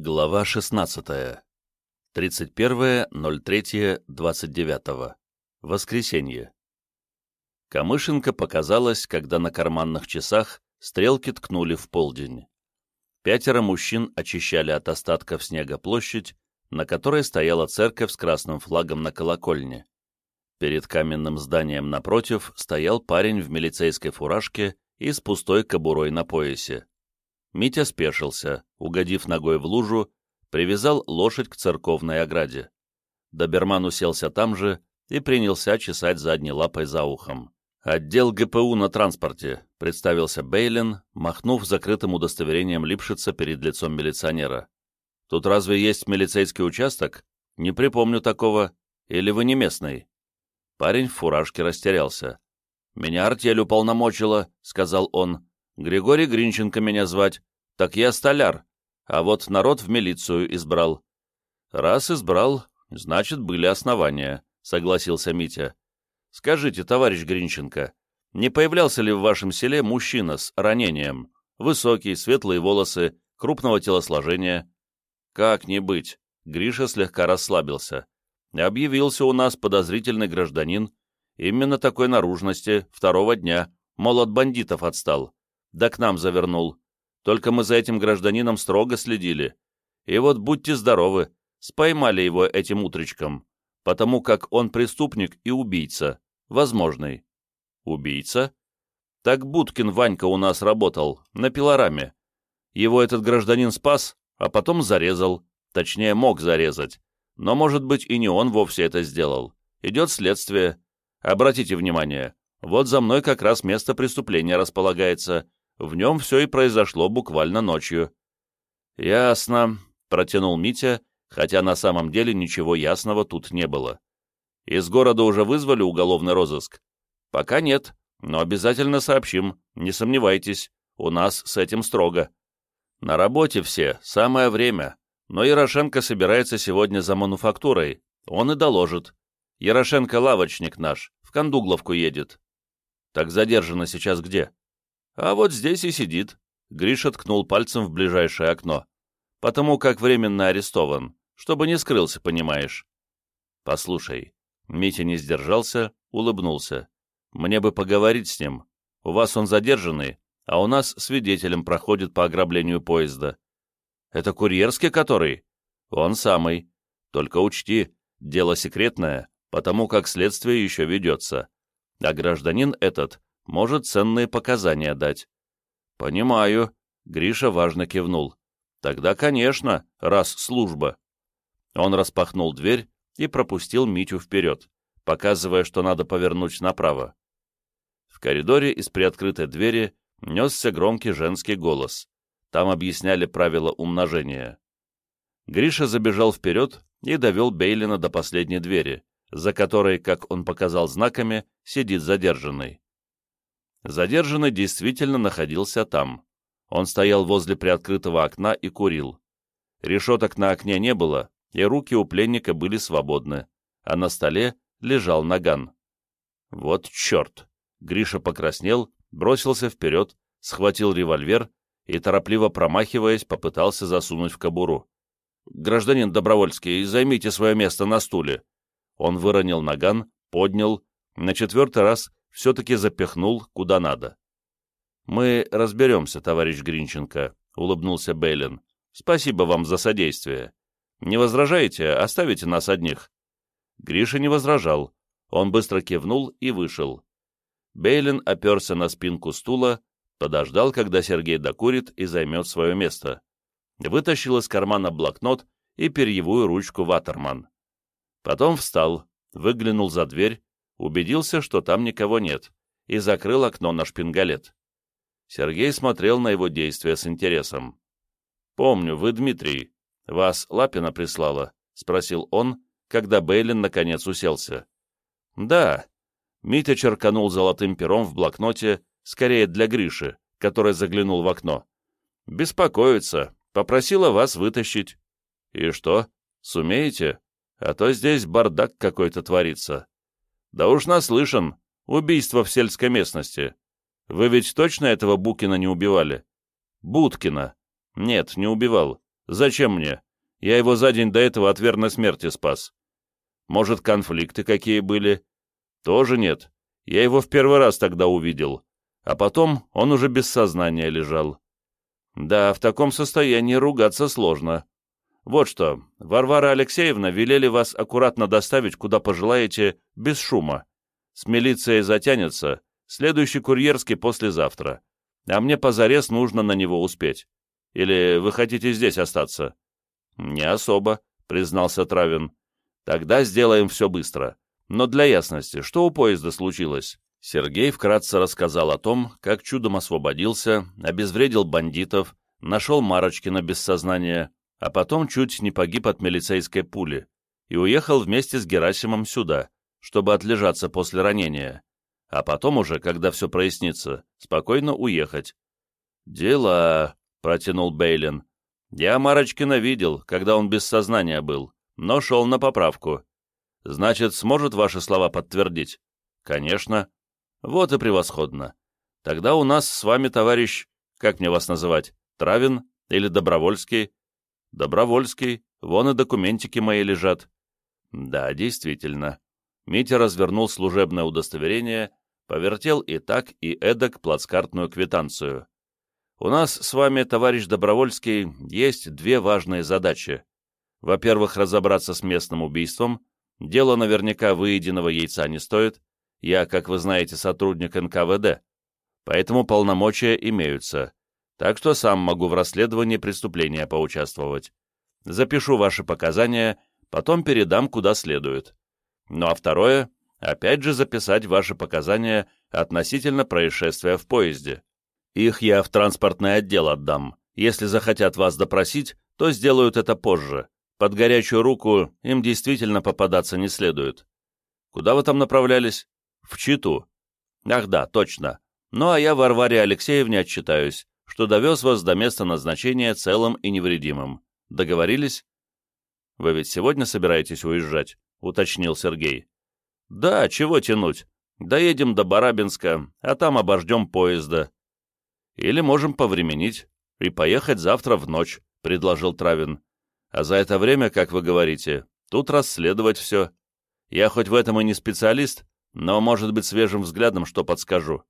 Глава 16. 31.03.29. Воскресенье. Камышенко показалось, когда на карманных часах стрелки ткнули в полдень. Пятеро мужчин очищали от остатков снега площадь, на которой стояла церковь с красным флагом на колокольне. Перед каменным зданием напротив стоял парень в милицейской фуражке и с пустой кобурой на поясе. Митя спешился, угодив ногой в лужу, привязал лошадь к церковной ограде. Доберман уселся там же и принялся чесать задней лапой за ухом. «Отдел ГПУ на транспорте», — представился Бейлин, махнув закрытым удостоверением Липшица перед лицом милиционера. «Тут разве есть милицейский участок? Не припомню такого. Или вы не местный?» Парень в фуражке растерялся. «Меня артель уполномочила», — сказал он. Григорий Гринченко меня звать. Так я столяр, а вот народ в милицию избрал. Раз избрал, значит, были основания, согласился Митя. Скажите, товарищ Гринченко, не появлялся ли в вашем селе мужчина с ранением? Высокий, светлые волосы, крупного телосложения? Как не быть? Гриша слегка расслабился. Объявился у нас подозрительный гражданин, именно такой наружности, второго дня, мол, от бандитов отстал да к нам завернул. Только мы за этим гражданином строго следили. И вот будьте здоровы, споймали его этим утречком, потому как он преступник и убийца, возможный. Убийца? Так Будкин Ванька у нас работал, на пилораме. Его этот гражданин спас, а потом зарезал, точнее мог зарезать. Но, может быть, и не он вовсе это сделал. Идет следствие. Обратите внимание, вот за мной как раз место преступления располагается, в нем все и произошло буквально ночью. «Ясно», — протянул Митя, хотя на самом деле ничего ясного тут не было. «Из города уже вызвали уголовный розыск?» «Пока нет, но обязательно сообщим, не сомневайтесь, у нас с этим строго». «На работе все, самое время, но Ярошенко собирается сегодня за мануфактурой, он и доложит. Ярошенко лавочник наш, в Кондугловку едет». «Так задержано сейчас где?» А вот здесь и сидит. Гриша ткнул пальцем в ближайшее окно. Потому как временно арестован. Чтобы не скрылся, понимаешь. Послушай. Митя не сдержался, улыбнулся. Мне бы поговорить с ним. У вас он задержанный, а у нас свидетелем проходит по ограблению поезда. Это курьерский который? Он самый. Только учти, дело секретное, потому как следствие еще ведется. А гражданин этот может ценные показания дать. Понимаю, Гриша важно кивнул. Тогда, конечно, раз служба. Он распахнул дверь и пропустил Митю вперед, показывая, что надо повернуть направо. В коридоре из приоткрытой двери несся громкий женский голос. Там объясняли правила умножения. Гриша забежал вперед и довел Бейлина до последней двери, за которой, как он показал знаками, сидит задержанный. Задержанный действительно находился там. Он стоял возле приоткрытого окна и курил. Решеток на окне не было, и руки у пленника были свободны, а на столе лежал наган. Вот черт! Гриша покраснел, бросился вперед, схватил револьвер и, торопливо промахиваясь, попытался засунуть в кобуру. «Гражданин Добровольский, займите свое место на стуле». Он выронил наган, поднял, на четвертый раз все-таки запихнул куда надо. «Мы разберемся, товарищ Гринченко», — улыбнулся Бейлин. «Спасибо вам за содействие. Не возражаете, оставите нас одних?» Гриша не возражал. Он быстро кивнул и вышел. Бейлин оперся на спинку стула, подождал, когда Сергей докурит и займет свое место. Вытащил из кармана блокнот и перьевую ручку Ватерман. Потом встал, выглянул за дверь, убедился, что там никого нет, и закрыл окно на шпингалет. Сергей смотрел на его действия с интересом. «Помню, вы Дмитрий. Вас Лапина прислала?» — спросил он, когда Бейлин наконец уселся. «Да». Митя черканул золотым пером в блокноте, скорее для Гриши, который заглянул в окно. «Беспокоится. Попросила вас вытащить». «И что? Сумеете? А то здесь бардак какой-то творится». Да уж наслышан. Убийство в сельской местности. Вы ведь точно этого Букина не убивали? Будкина. Нет, не убивал. Зачем мне? Я его за день до этого от верной смерти спас. Может, конфликты какие были? Тоже нет. Я его в первый раз тогда увидел. А потом он уже без сознания лежал. Да, в таком состоянии ругаться сложно. Вот что, Варвара Алексеевна велели вас аккуратно доставить, куда пожелаете, без шума. С милицией затянется, следующий курьерский послезавтра. А мне позарез нужно на него успеть. Или вы хотите здесь остаться?» «Не особо», — признался Травин. «Тогда сделаем все быстро. Но для ясности, что у поезда случилось?» Сергей вкратце рассказал о том, как чудом освободился, обезвредил бандитов, нашел Марочкина без сознания, а потом чуть не погиб от милицейской пули и уехал вместе с Герасимом сюда, чтобы отлежаться после ранения, а потом уже, когда все прояснится, спокойно уехать. «Дела», — протянул Бейлин. «Я Марочкина видел, когда он без сознания был, но шел на поправку. Значит, сможет ваши слова подтвердить?» «Конечно». «Вот и превосходно. Тогда у нас с вами, товарищ, как мне вас называть, Травин или Добровольский?» «Добровольский, вон и документики мои лежат». «Да, действительно». Митя развернул служебное удостоверение, повертел и так, и эдак плацкартную квитанцию. У нас с вами, товарищ Добровольский, есть две важные задачи. Во-первых, разобраться с местным убийством. Дело наверняка выеденного яйца не стоит. Я, как вы знаете, сотрудник НКВД. Поэтому полномочия имеются. Так что сам могу в расследовании преступления поучаствовать. Запишу ваши показания, потом передам куда следует. Ну а второе, опять же записать ваши показания относительно происшествия в поезде. Их я в транспортный отдел отдам. Если захотят вас допросить, то сделают это позже. Под горячую руку им действительно попадаться не следует. Куда вы там направлялись? В Читу. Ах да, точно. Ну а я Варваре Алексеевне отчитаюсь, что довез вас до места назначения целым и невредимым. Договорились? Вы ведь сегодня собираетесь уезжать? Уточнил Сергей. Да, чего тянуть? Доедем до Барабинска, а там обождем поезда. Или можем повременить и поехать завтра в ночь», — предложил Травин. «А за это время, как вы говорите, тут расследовать все. Я хоть в этом и не специалист, но, может быть, свежим взглядом что подскажу».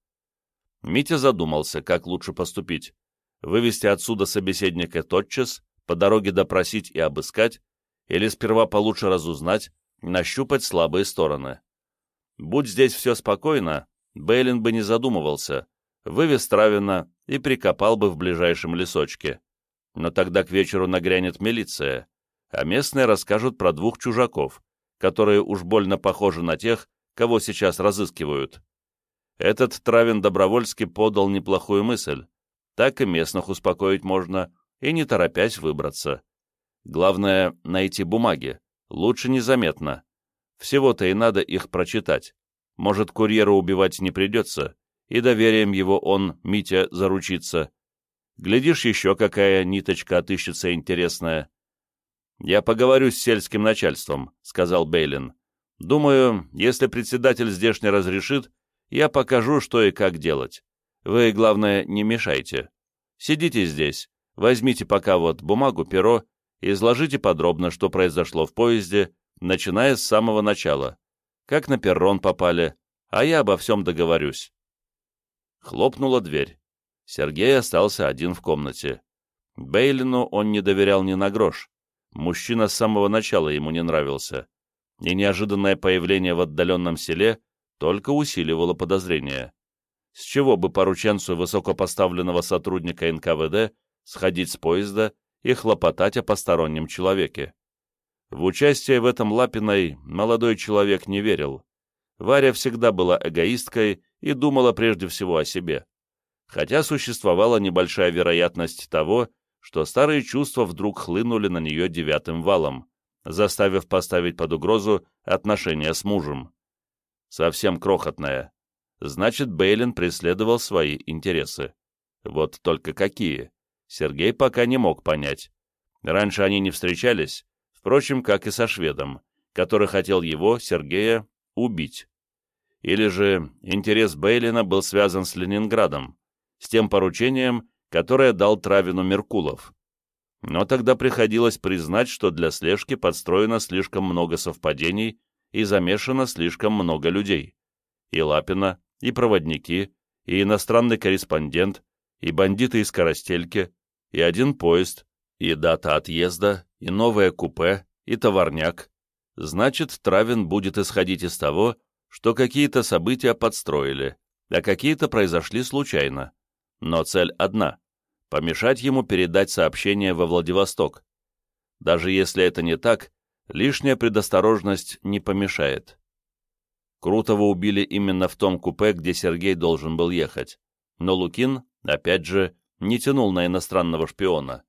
Митя задумался, как лучше поступить. Вывести отсюда собеседника тотчас, по дороге допросить и обыскать, или сперва получше разузнать, нащупать слабые стороны. Будь здесь все спокойно, Бейлин бы не задумывался, вывез Травина и прикопал бы в ближайшем лесочке. Но тогда к вечеру нагрянет милиция, а местные расскажут про двух чужаков, которые уж больно похожи на тех, кого сейчас разыскивают. Этот Травин Добровольский подал неплохую мысль. Так и местных успокоить можно, и не торопясь выбраться. Главное — найти бумаги, лучше незаметно. Всего-то и надо их прочитать. Может, курьера убивать не придется, и доверием его он, Митя, заручится. Глядишь, еще какая ниточка отыщется интересная. «Я поговорю с сельским начальством», — сказал Бейлин. «Думаю, если председатель здешний разрешит, я покажу, что и как делать. Вы, главное, не мешайте. Сидите здесь, возьмите пока вот бумагу, перо, изложите подробно, что произошло в поезде, начиная с самого начала. Как на перрон попали, а я обо всем договорюсь. Хлопнула дверь. Сергей остался один в комнате. Бейлину он не доверял ни на грош. Мужчина с самого начала ему не нравился. И неожиданное появление в отдаленном селе только усиливало подозрения. С чего бы порученцу высокопоставленного сотрудника НКВД сходить с поезда и хлопотать о постороннем человеке? В участие в этом Лапиной молодой человек не верил. Варя всегда была эгоисткой и думала прежде всего о себе. Хотя существовала небольшая вероятность того, что старые чувства вдруг хлынули на нее девятым валом, заставив поставить под угрозу отношения с мужем. Совсем крохотная. Значит, Бейлин преследовал свои интересы. Вот только какие? Сергей пока не мог понять. Раньше они не встречались, впрочем, как и со шведом, который хотел его, Сергея, убить. Или же интерес Бейлина был связан с Ленинградом, с тем поручением, которое дал Травину Меркулов. но тогда приходилось признать, что для слежки подстроено слишком много совпадений и замешано слишком много людей. И Лапина, и проводники, и иностранный корреспондент, и бандиты из Коростельки, и один поезд, и дата отъезда, и новое купе, и товарняк. Значит, Травин будет исходить из того, что какие-то события подстроили, а какие-то произошли случайно. Но цель одна — помешать ему передать сообщение во Владивосток. Даже если это не так, лишняя предосторожность не помешает. Крутого убили именно в том купе, где Сергей должен был ехать. Но Лукин, опять же, не тянул на иностранного шпиона.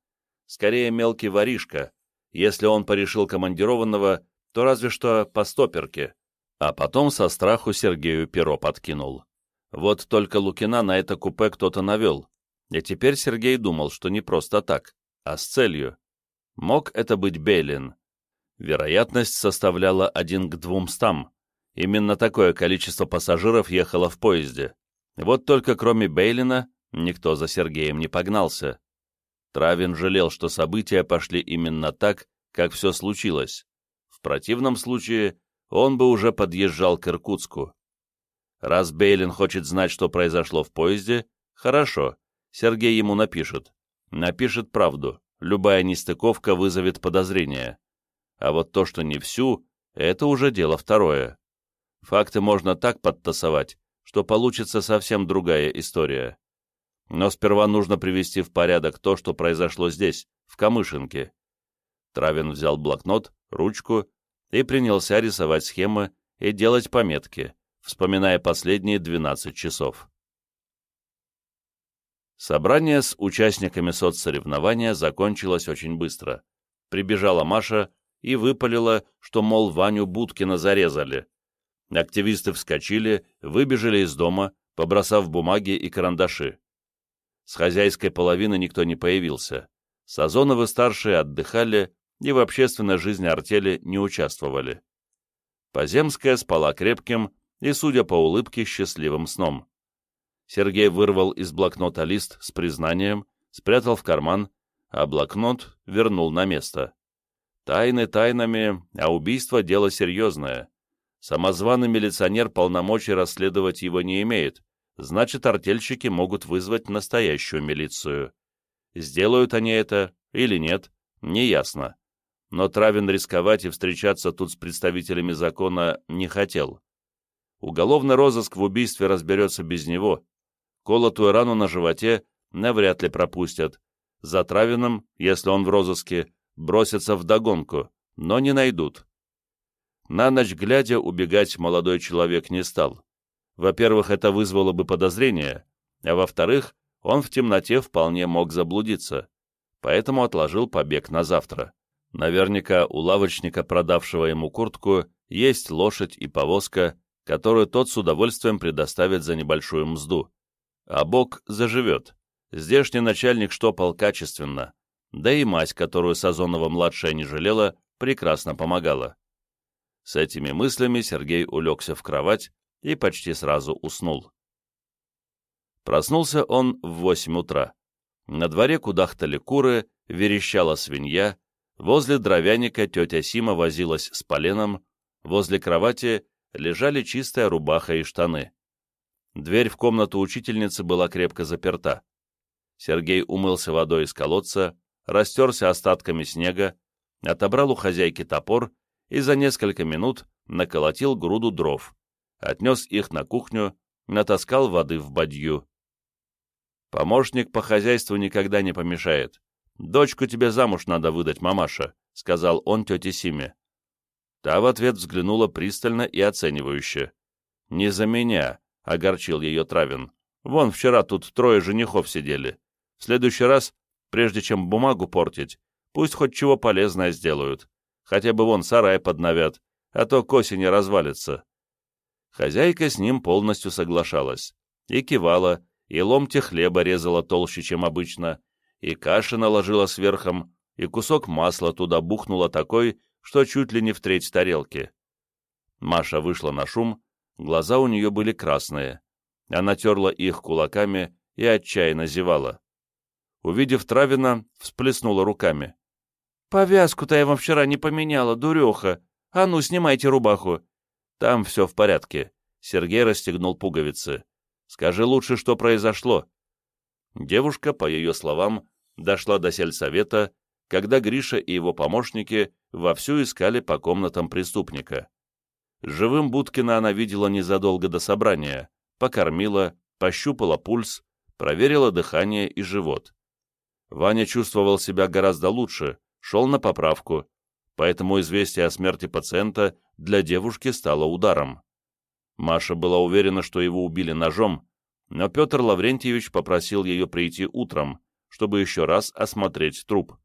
Скорее мелкий воришка. Если он порешил командированного, то разве что по стоперке. А потом со страху Сергею перо подкинул. Вот только Лукина на это купе кто-то навел. И теперь Сергей думал, что не просто так, а с целью. Мог это быть Бейлин. Вероятность составляла один к двумстам. Именно такое количество пассажиров ехало в поезде. Вот только кроме Бейлина никто за Сергеем не погнался. Травин жалел, что события пошли именно так, как все случилось. В противном случае он бы уже подъезжал к Иркутску. Раз Бейлин хочет знать, что произошло в поезде, хорошо, Сергей ему напишет. Напишет правду, любая нестыковка вызовет подозрение. А вот то, что не всю, это уже дело второе. Факты можно так подтасовать, что получится совсем другая история. Но сперва нужно привести в порядок то, что произошло здесь, в Камышинке. Травин взял блокнот, ручку и принялся рисовать схемы и делать пометки, вспоминая последние 12 часов. Собрание с участниками соцсоревнования закончилось очень быстро. Прибежала Маша и выпалила, что, мол, Ваню Будкина зарезали. Активисты вскочили, выбежали из дома, побросав бумаги и карандаши. С хозяйской половины никто не появился. Сазоновы-старшие отдыхали и в общественной жизни артели не участвовали. Поземская спала крепким и, судя по улыбке, счастливым сном. Сергей вырвал из блокнота лист с признанием, спрятал в карман, а блокнот вернул на место. Тайны тайнами, а убийство — дело серьезное. Самозваный милиционер полномочий расследовать его не имеет, значит, артельщики могут вызвать настоящую милицию. Сделают они это или нет, неясно. Но Травин рисковать и встречаться тут с представителями закона не хотел. Уголовный розыск в убийстве разберется без него. Колотую рану на животе навряд ли пропустят. За Травиным, если он в розыске, бросятся вдогонку, но не найдут. На ночь глядя убегать молодой человек не стал. Во-первых, это вызвало бы подозрение, а во-вторых, он в темноте вполне мог заблудиться, поэтому отложил побег на завтра. Наверняка у лавочника, продавшего ему куртку, есть лошадь и повозка, которую тот с удовольствием предоставит за небольшую мзду. А Бог заживет. Здешний начальник штопал качественно, да и мать, которую Сазонова-младшая не жалела, прекрасно помогала. С этими мыслями Сергей улегся в кровать и почти сразу уснул. Проснулся он в восемь утра. На дворе кудахтали куры, верещала свинья, возле дровяника тетя Сима возилась с поленом, возле кровати лежали чистая рубаха и штаны. Дверь в комнату учительницы была крепко заперта. Сергей умылся водой из колодца, растерся остатками снега, отобрал у хозяйки топор и за несколько минут наколотил груду дров, отнес их на кухню, натаскал воды в бадью. «Помощник по хозяйству никогда не помешает. Дочку тебе замуж надо выдать, мамаша», — сказал он тете Симе. Та в ответ взглянула пристально и оценивающе. «Не за меня», — огорчил ее Травин. «Вон вчера тут трое женихов сидели. В следующий раз прежде чем бумагу портить, пусть хоть чего полезное сделают. Хотя бы вон сарай подновят, а то к осени развалится. Хозяйка с ним полностью соглашалась. И кивала, и ломти хлеба резала толще, чем обычно, и каши наложила сверхом, и кусок масла туда бухнула такой, что чуть ли не в треть тарелки. Маша вышла на шум, глаза у нее были красные. Она терла их кулаками и отчаянно зевала. Увидев Травина, всплеснула руками. «Повязку-то я вам вчера не поменяла, дуреха. А ну, снимайте рубаху». «Там все в порядке». Сергей расстегнул пуговицы. «Скажи лучше, что произошло». Девушка, по ее словам, дошла до сельсовета, когда Гриша и его помощники вовсю искали по комнатам преступника. Живым Будкина она видела незадолго до собрания, покормила, пощупала пульс, проверила дыхание и живот. Ваня чувствовал себя гораздо лучше, шел на поправку, поэтому известие о смерти пациента для девушки стало ударом. Маша была уверена, что его убили ножом, но Петр Лаврентьевич попросил ее прийти утром, чтобы еще раз осмотреть труп.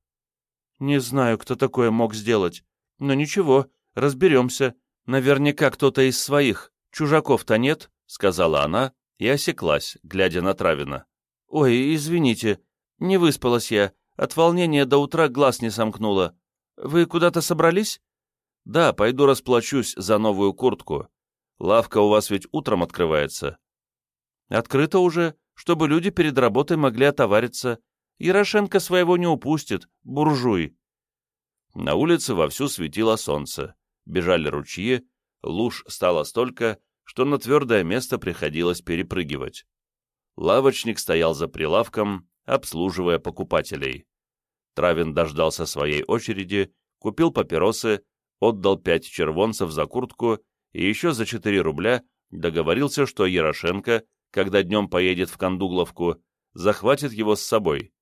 «Не знаю, кто такое мог сделать, но ничего, разберемся. Наверняка кто-то из своих, чужаков-то нет», — сказала она и осеклась, глядя на Травина. «Ой, извините, не выспалась я, от волнения до утра глаз не сомкнула. Вы куда-то собрались?» «Да, пойду расплачусь за новую куртку. Лавка у вас ведь утром открывается». «Открыто уже, чтобы люди перед работой могли отовариться. Ярошенко своего не упустит, буржуй». На улице вовсю светило солнце, бежали ручьи, луж стало столько, что на твердое место приходилось перепрыгивать. Лавочник стоял за прилавком, обслуживая покупателей. Травин дождался своей очереди, купил папиросы, отдал пять червонцев за куртку и еще за четыре рубля договорился, что Ярошенко, когда днем поедет в Кандугловку, захватит его с собой.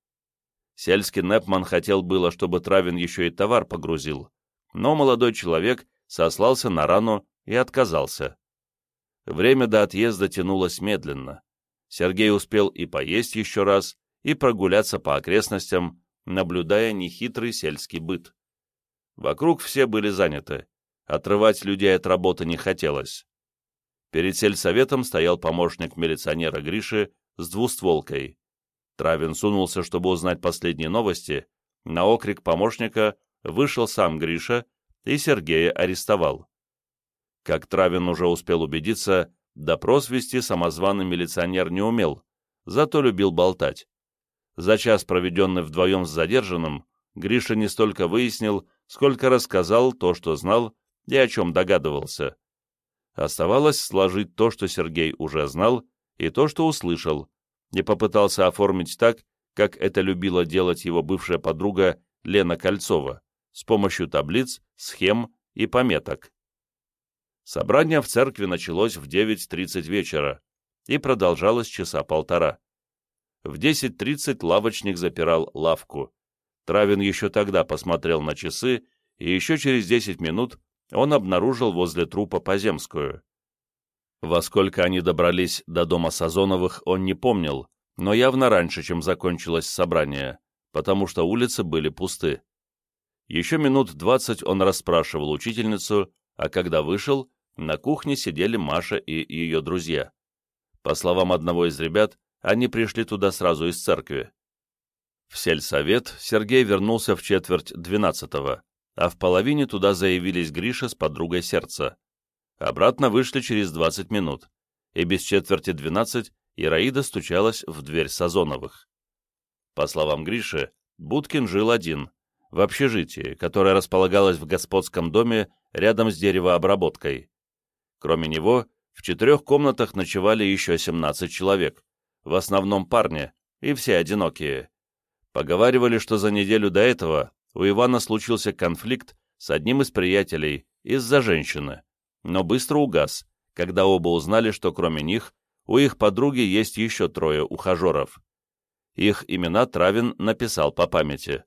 Сельский Непман хотел было, чтобы Травин еще и товар погрузил, но молодой человек сослался на рану и отказался. Время до отъезда тянулось медленно. Сергей успел и поесть еще раз, и прогуляться по окрестностям, наблюдая нехитрый сельский быт. Вокруг все были заняты. Отрывать людей от работы не хотелось. Перед сельсоветом стоял помощник милиционера Гриши с двустволкой. Травин сунулся, чтобы узнать последние новости. На окрик помощника вышел сам Гриша и Сергея арестовал. Как Травин уже успел убедиться, допрос вести самозваный милиционер не умел, зато любил болтать. За час, проведенный вдвоем с задержанным, Гриша не столько выяснил, сколько рассказал то, что знал и о чем догадывался. Оставалось сложить то, что Сергей уже знал, и то, что услышал, и попытался оформить так, как это любила делать его бывшая подруга Лена Кольцова, с помощью таблиц, схем и пометок. Собрание в церкви началось в 9.30 вечера и продолжалось часа полтора. В 10.30 лавочник запирал лавку. Травин еще тогда посмотрел на часы, и еще через 10 минут он обнаружил возле трупа Поземскую. Во сколько они добрались до дома Сазоновых, он не помнил, но явно раньше, чем закончилось собрание, потому что улицы были пусты. Еще минут двадцать он расспрашивал учительницу, а когда вышел, на кухне сидели Маша и ее друзья. По словам одного из ребят, они пришли туда сразу из церкви. В сельсовет Сергей вернулся в четверть двенадцатого, а в половине туда заявились Гриша с подругой сердца. Обратно вышли через двадцать минут, и без четверти двенадцать Ираида стучалась в дверь Сазоновых. По словам Гриши, Будкин жил один, в общежитии, которое располагалось в господском доме рядом с деревообработкой. Кроме него, в четырех комнатах ночевали еще 17 человек, в основном парни, и все одинокие. Поговаривали, что за неделю до этого у Ивана случился конфликт с одним из приятелей из-за женщины, но быстро угас, когда оба узнали, что кроме них у их подруги есть еще трое ухажеров. Их имена Травин написал по памяти.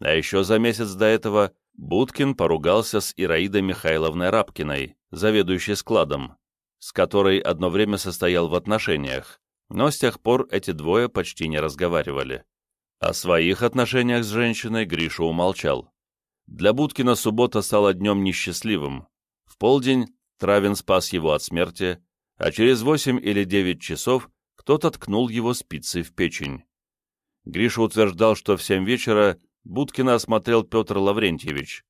А еще за месяц до этого Будкин поругался с Ираидой Михайловной Рабкиной, заведующей складом, с которой одно время состоял в отношениях, но с тех пор эти двое почти не разговаривали. О своих отношениях с женщиной Гриша умолчал. Для Будкина суббота стала днем несчастливым. В полдень Травин спас его от смерти, а через восемь или девять часов кто-то ткнул его спицей в печень. Гриша утверждал, что в семь вечера Будкина осмотрел Петр Лаврентьевич.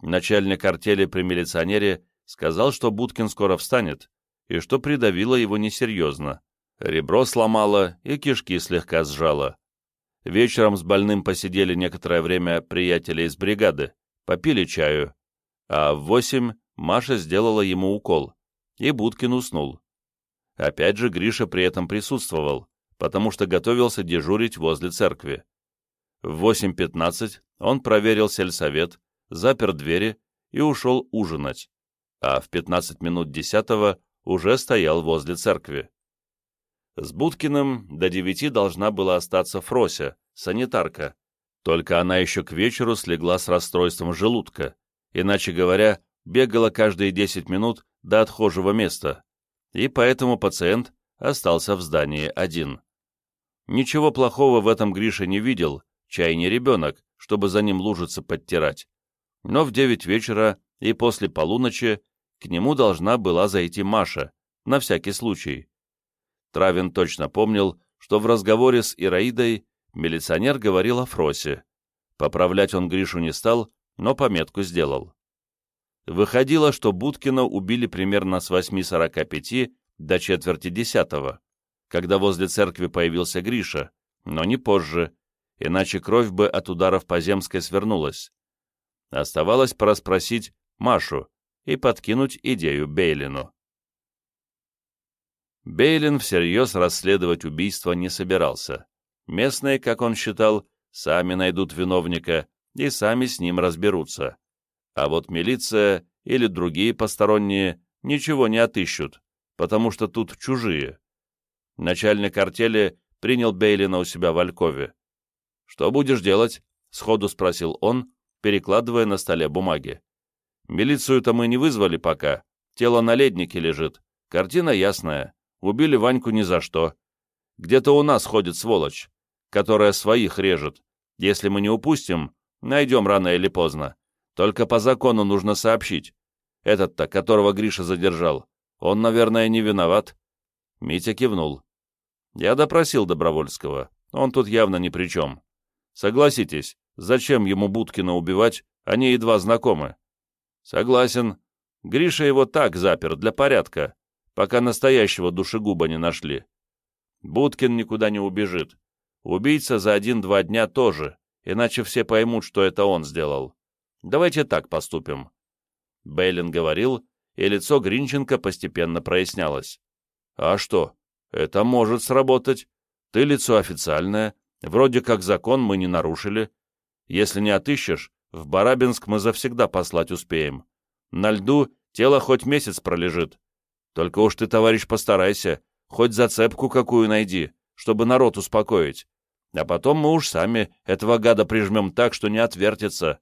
Начальник артели при милиционере сказал, что Будкин скоро встанет, и что придавило его несерьезно. Ребро сломало и кишки слегка сжало. Вечером с больным посидели некоторое время приятели из бригады, попили чаю, а в восемь Маша сделала ему укол, и Будкин уснул. Опять же Гриша при этом присутствовал, потому что готовился дежурить возле церкви. В 8.15 он проверил сельсовет, запер двери и ушел ужинать, а в 15 минут 10 уже стоял возле церкви. С Будкиным до девяти должна была остаться Фрося, санитарка, только она еще к вечеру слегла с расстройством желудка, иначе говоря, бегала каждые 10 минут до отхожего места, и поэтому пациент остался в здании один. Ничего плохого в этом Гриша не видел, чай не ребенок, чтобы за ним лужицы подтирать. Но в девять вечера и после полуночи к нему должна была зайти Маша, на всякий случай. Травин точно помнил, что в разговоре с Ираидой милиционер говорил о Фросе. Поправлять он Гришу не стал, но пометку сделал. Выходило, что Будкина убили примерно с 8.45 до четверти десятого, когда возле церкви появился Гриша, но не позже, иначе кровь бы от ударов по земской свернулась. Оставалось порасспросить Машу и подкинуть идею Бейлину. Бейлин всерьез расследовать убийство не собирался. Местные, как он считал, сами найдут виновника и сами с ним разберутся. А вот милиция или другие посторонние ничего не отыщут, потому что тут чужие. Начальник артели принял Бейлина у себя в Алькове. «Что будешь делать?» — сходу спросил он, перекладывая на столе бумаги. «Милицию-то мы не вызвали пока. Тело на леднике лежит. Картина ясная. Убили Ваньку ни за что. Где-то у нас ходит сволочь, которая своих режет. Если мы не упустим, найдем рано или поздно. Только по закону нужно сообщить. Этот-то, которого Гриша задержал, он, наверное, не виноват». Митя кивнул. «Я допросил Добровольского. Он тут явно ни при чем. Согласитесь, зачем ему Будкина убивать, они едва знакомы?» «Согласен. Гриша его так запер, для порядка, пока настоящего душегуба не нашли. Будкин никуда не убежит. Убийца за один-два дня тоже, иначе все поймут, что это он сделал. Давайте так поступим». Бейлин говорил, и лицо Гринченко постепенно прояснялось. «А что? Это может сработать. Ты лицо официальное, вроде как закон мы не нарушили. Если не отыщешь, в Барабинск мы завсегда послать успеем. На льду тело хоть месяц пролежит. Только уж ты, товарищ, постарайся, хоть зацепку какую найди, чтобы народ успокоить. А потом мы уж сами этого гада прижмем так, что не отвертится.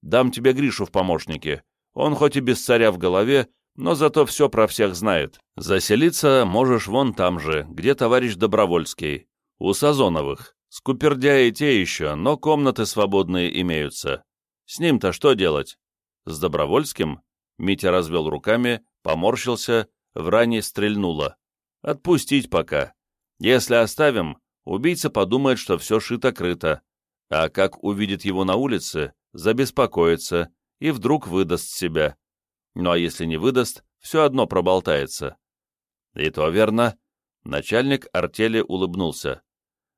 Дам тебе Гришу в помощники. Он хоть и без царя в голове, но зато все про всех знает. Заселиться можешь вон там же, где товарищ Добровольский, у Сазоновых. Скупердяи те еще, но комнаты свободные имеются. С ним-то что делать? С Добровольским? Митя развел руками, поморщился, в ране стрельнуло. Отпустить пока. Если оставим, убийца подумает, что все шито-крыто. А как увидит его на улице, забеспокоится и вдруг выдаст себя. Ну а если не выдаст, все одно проболтается. И то верно. Начальник артели улыбнулся.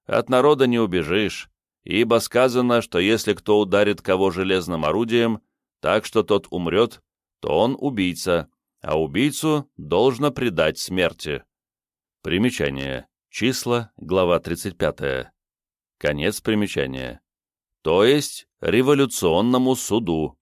От народа не убежишь, ибо сказано, что если кто ударит кого железным орудием, так что тот умрет, то он убийца, а убийцу должно предать смерти. Примечание. Числа, глава 35. Конец примечания. То есть революционному суду.